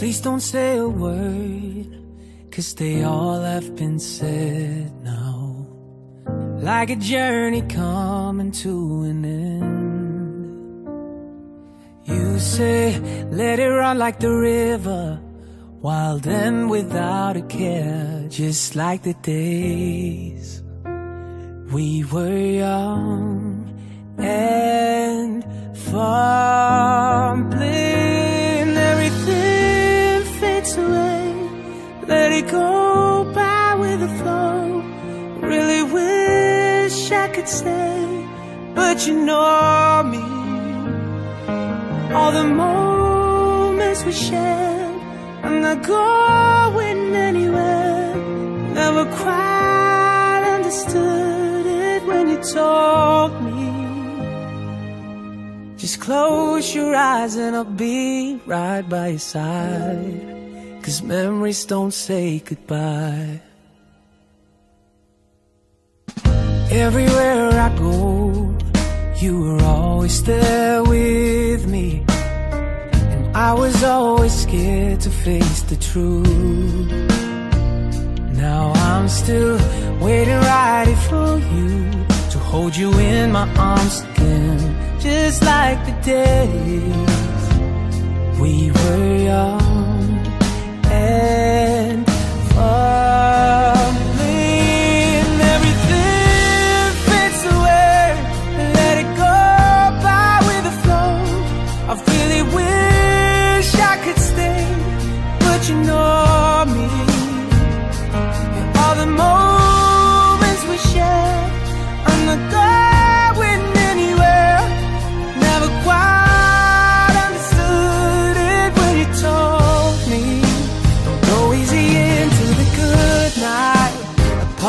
Please don't say a word, cause they all have been said now. Like a journey coming to an end. You say, let it run like the river, wild and without a care, just like the days we were young and fumbling. Go by with the flow. Really wish I could stay, but you know me. All the moments we shared, I'm not going anywhere. Never quite understood it when you told me. Just close your eyes and I'll be right by your side. Cause memories don't say goodbye. Everywhere I go, you were always there with me. And I was always scared to face the truth. Now I'm still waiting right for you to hold you in my arms again, just like the days we were young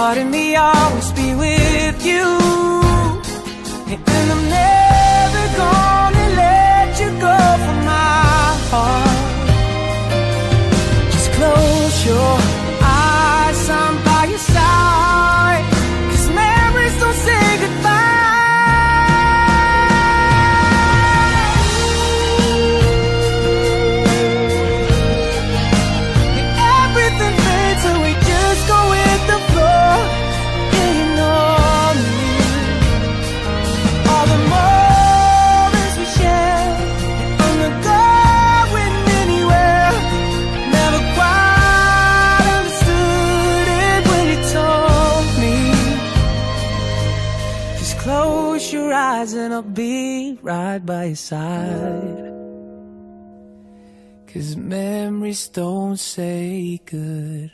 part of me always be with you. And I'm never gonna close your eyes and I'll be right by your side. Cause memories don't say goodbye.